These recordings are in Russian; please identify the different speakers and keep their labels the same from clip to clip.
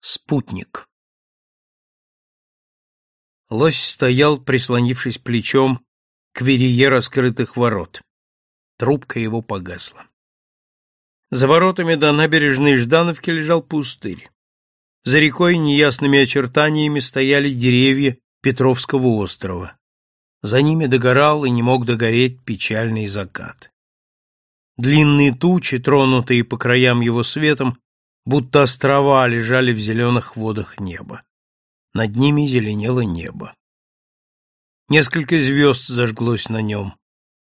Speaker 1: Спутник. Лось стоял, прислонившись плечом к верее раскрытых ворот. Трубка его погасла. За воротами до набережной Ждановки лежал пустырь. За рекой неясными очертаниями стояли деревья Петровского острова. За ними догорал и не мог догореть печальный закат. Длинные тучи, тронутые по краям его светом, будто острова лежали в зеленых водах неба. Над ними зеленело небо. Несколько звезд зажглось на нем.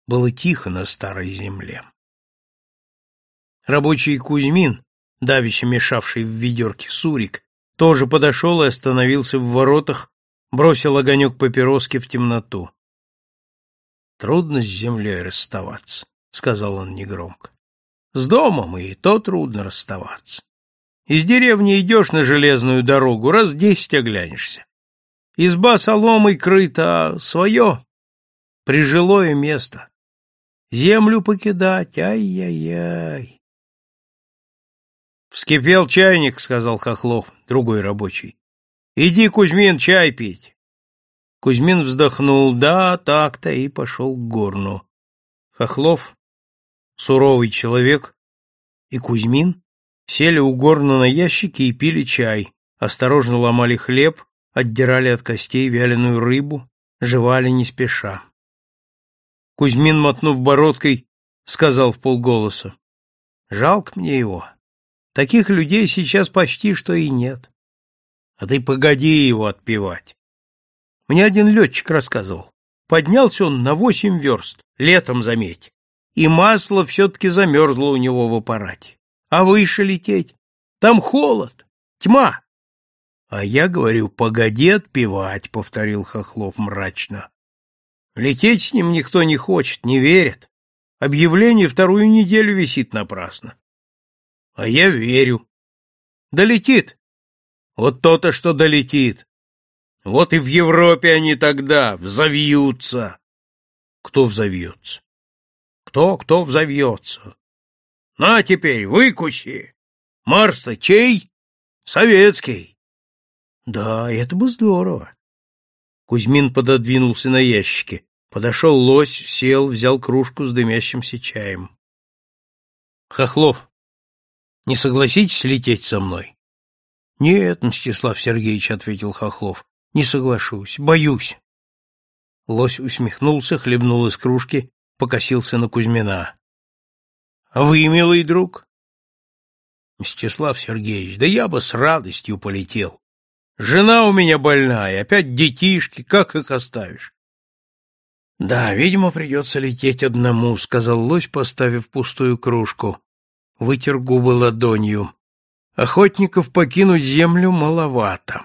Speaker 1: Было тихо на старой земле. Рабочий Кузьмин, давеча мешавший в ведерке сурик, тоже подошел и остановился в воротах, бросил огонек папироски в темноту. «Трудно с землей расставаться», — сказал он негромко. «С домом и то трудно расставаться. Из деревни идешь на железную дорогу, раз десять оглянешься. Изба соломой крыта, а свое — прижилое место. Землю покидать, ай-яй-яй. Вскипел чайник, — сказал Хохлов, другой рабочий. Иди, Кузьмин, чай пить. Кузьмин вздохнул, да, так-то, и пошел к горну. Хохлов, суровый человек, и Кузьмин Сели у горна на ящики и пили чай, осторожно ломали хлеб, отдирали от костей вяленую рыбу, жевали не спеша. Кузьмин, мотнув бородкой, сказал в полголоса. «Жалко мне его. Таких людей сейчас почти что и нет. А ты погоди его отпевать. Мне один летчик рассказывал. Поднялся он на восемь верст, летом, заметь, и масло все-таки замерзло у него в аппарате. А выше лететь? Там холод, тьма. А я говорю, погоди отпевать, повторил Хохлов мрачно. Лететь с ним никто не хочет, не верит. Объявление вторую неделю висит напрасно. А я верю. Долетит. Вот то-то, что долетит. Вот и в Европе они тогда взовьются. Кто взовьется? Кто, кто взовьется? На теперь, выкуси! Марс-то чей? Советский. Да, это бы здорово. Кузьмин пододвинулся на ящике. Подошел лось, сел, взял кружку с дымящимся чаем. Хохлов, не согласитесь лететь со мной? Нет, Мстислав Сергеевич, ответил Хохлов, не соглашусь, боюсь. Лось усмехнулся, хлебнул из кружки, покосился на Кузьмина. А вы, милый друг? Мстислав Сергеевич, да я бы с радостью полетел. Жена у меня больная, опять детишки, как их оставишь? Да, видимо, придется лететь одному, сказал лось, поставив пустую кружку. Вытер губы ладонью. Охотников покинуть землю маловато.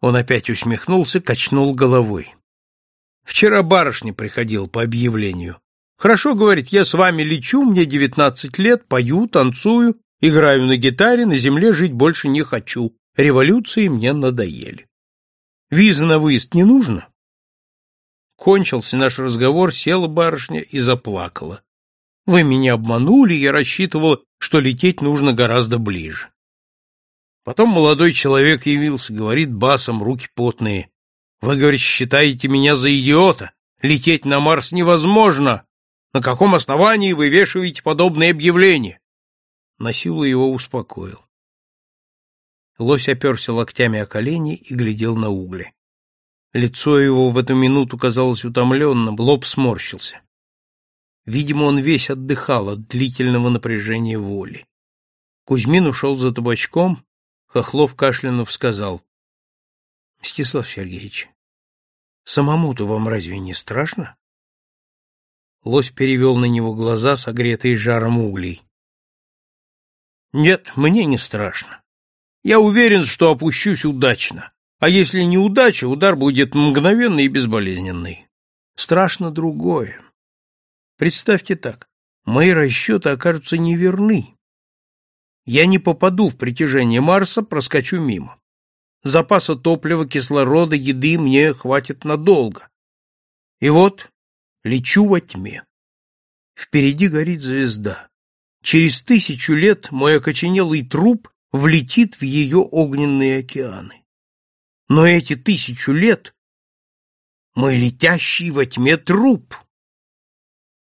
Speaker 1: Он опять усмехнулся, качнул головой. Вчера барышня приходил по объявлению. Хорошо, говорит, я с вами лечу, мне девятнадцать лет, пою, танцую, играю на гитаре, на земле жить больше не хочу. Революции мне надоели. Виза на выезд не нужно? Кончился наш разговор, села барышня и заплакала. Вы меня обманули, я рассчитывала, что лететь нужно гораздо ближе. Потом молодой человек явился, говорит басом, руки потные. Вы, говорит, считаете меня за идиота? Лететь на Марс невозможно. На каком основании вы вешаете подобные объявления? Насилу его успокоил. Лось оперся локтями о колени и глядел на угли. Лицо его в эту минуту казалось утомленным, лоб сморщился. Видимо, он весь отдыхал от длительного напряжения воли. Кузьмин ушел за табачком, Хохлов кашлянув сказал. — Мстислав Сергеевич, самому-то вам разве не страшно? Лось перевел на него глаза, согретые жаром углей. Нет, мне не страшно. Я уверен, что опущусь удачно. А если неудача, удар будет мгновенный и безболезненный. Страшно другое. Представьте так, мои расчеты окажутся неверны. Я не попаду в притяжение Марса, проскочу мимо. Запаса топлива, кислорода, еды мне хватит надолго. И вот Лечу во тьме. Впереди горит звезда. Через тысячу лет мой окоченелый труп влетит в ее огненные океаны. Но эти тысячу лет мы летящий во тьме труп.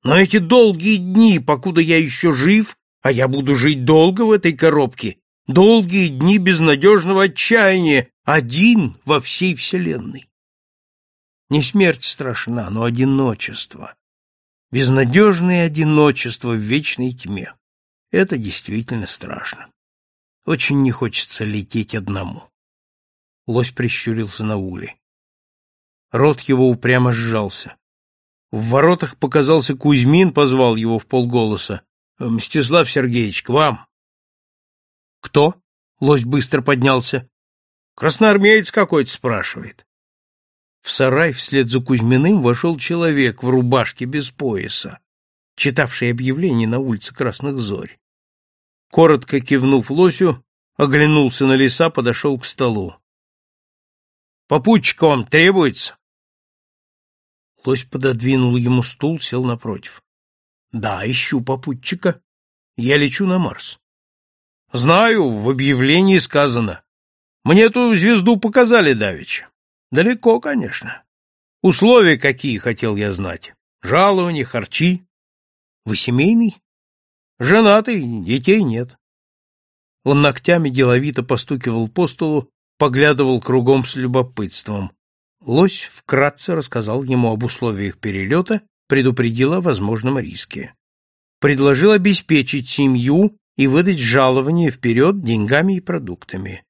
Speaker 1: Но эти долгие дни, покуда я еще жив, а я буду жить долго в этой коробке, долгие дни безнадежного отчаяния, один во всей вселенной. Не смерть страшна, но одиночество. Безнадежное одиночество в вечной тьме. Это действительно страшно. Очень не хочется лететь одному. Лось прищурился на уле. Рот его упрямо сжался. В воротах показался Кузьмин, позвал его в полголоса. — Мстислав Сергеевич, к вам. — Кто? — лось быстро поднялся. — Красноармеец какой-то спрашивает. В сарай вслед за Кузьминым вошел человек в рубашке без пояса, читавший объявление на улице Красных Зорь. Коротко кивнув лосю, оглянулся на леса, подошел к столу. — Попутчик вам требуется? Лось пододвинул ему стул, сел напротив. — Да, ищу попутчика. Я лечу на Марс. — Знаю, в объявлении сказано. Мне ту звезду показали давеча. Далеко, конечно. Условия какие, хотел я знать. Жалования, харчи. Вы семейный? Женатый, детей нет. Он ногтями деловито постукивал по столу, поглядывал кругом с любопытством. Лось вкратце рассказал ему об условиях перелета, предупредил о возможном риске. Предложил обеспечить семью и выдать жалование вперед деньгами и продуктами.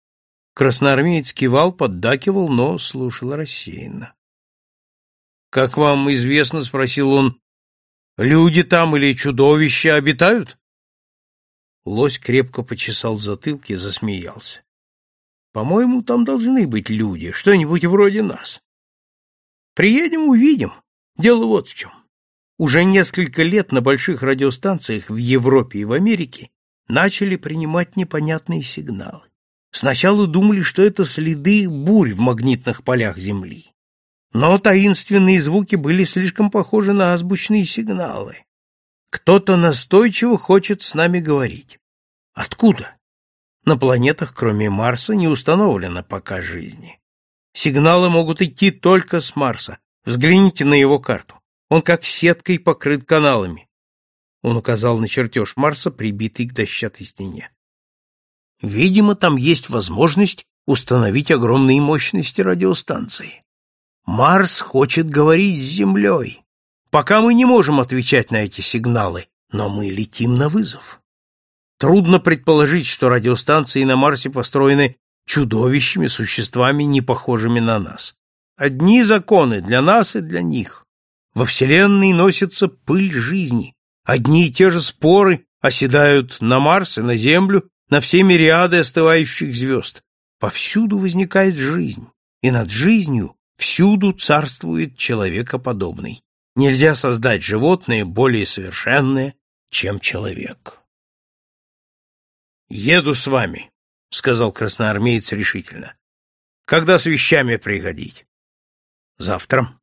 Speaker 1: Красноармеец кивал, поддакивал, но слушал рассеянно. — Как вам известно, — спросил он, — люди там или чудовища обитают? Лось крепко почесал в затылке, засмеялся. По-моему, там должны быть люди, что-нибудь вроде нас. Приедем, увидим. Дело вот в чем. Уже несколько лет на больших радиостанциях в Европе и в Америке начали принимать непонятные сигналы. Сначала думали, что это следы бурь в магнитных полях Земли. Но таинственные звуки были слишком похожи на азбучные сигналы. Кто-то настойчиво хочет с нами говорить. Откуда? На планетах, кроме Марса, не установлено пока жизни. Сигналы могут идти только с Марса. Взгляните на его карту. Он как сеткой покрыт каналами. Он указал на чертеж Марса, прибитый к дощатой стене. Видимо, там есть возможность установить огромные мощности радиостанции. Марс хочет говорить с Землей. Пока мы не можем отвечать на эти сигналы, но мы летим на вызов. Трудно предположить, что радиостанции на Марсе построены чудовищами, существами, не похожими на нас. Одни законы для нас и для них. Во Вселенной носится пыль жизни. Одни и те же споры оседают на Марс и на Землю, на все мириады остывающих звезд. Повсюду возникает жизнь, и над жизнью всюду царствует человекоподобный. Нельзя создать животное более совершенное, чем человек. «Еду с вами», — сказал красноармеец решительно. «Когда с вещами приходить?» «Завтра.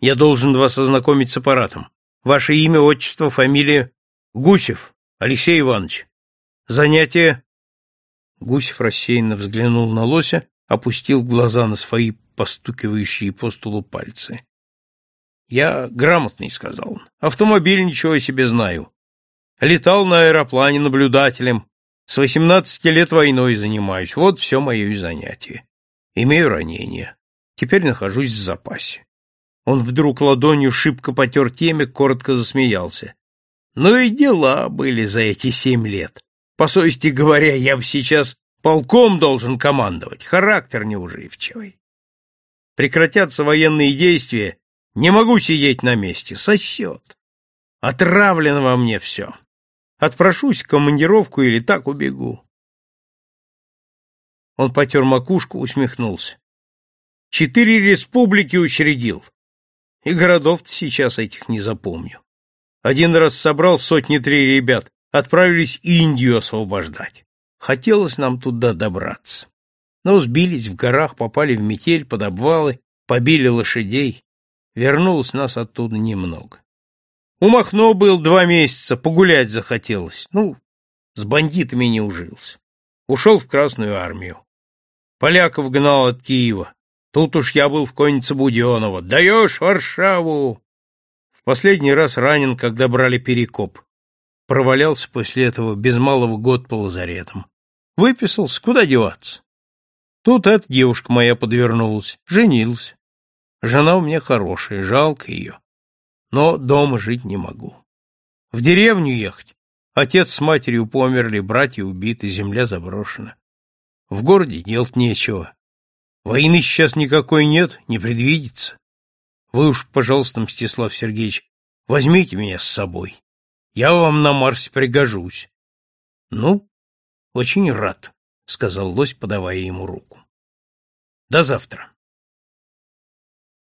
Speaker 1: Я должен вас ознакомить с аппаратом. Ваше имя, отчество, фамилия...» «Гусев Алексей Иванович. Занятие...» Гусев рассеянно взглянул на лося, опустил глаза на свои постукивающие по столу пальцы. «Я грамотный», — сказал он. «Автомобиль ничего себе знаю. Летал на аэроплане наблюдателем. С восемнадцати лет войной занимаюсь. Вот все мое и занятие. Имею ранение. Теперь нахожусь в запасе». Он вдруг ладонью шибко потер темек, коротко засмеялся. «Ну и дела были за эти семь лет. По совести говоря, я бы сейчас полком должен командовать. Характер неуживчивый. Прекратятся военные действия, не могу сидеть на месте, сосет. Отравлено во мне все. Отпрошусь командировку или так убегу. Он потер макушку, усмехнулся. Четыре республики учредил. И городов-то сейчас этих не запомню. Один раз собрал сотни-три ребят, отправились Индию освобождать. Хотелось нам туда добраться. Но сбились в горах, попали в метель, под обвалы, побили лошадей. Вернулось нас оттуда немного. У Махно был два месяца, погулять захотелось. Ну, с бандитами не ужился. Ушел в Красную армию. Поляков гнал от Киева. Тут уж я был в коннице Буденова. Даешь Варшаву! В последний раз ранен, когда брали Перекоп. Провалялся после этого без малого год по лазаретам. Выписался, куда деваться? Тут эта девушка моя подвернулась, женился. Жена у меня хорошая, жалко ее. Но дома жить не могу. В деревню ехать. Отец с матерью померли, братья убиты, земля заброшена. В городе делать нечего. Войны сейчас никакой нет, не предвидится. Вы уж, пожалуйста, Мстислав Сергеевич, возьмите меня с собой. Я вам на Марсе пригожусь. Ну, очень рад, сказал лось, подавая ему руку. До завтра.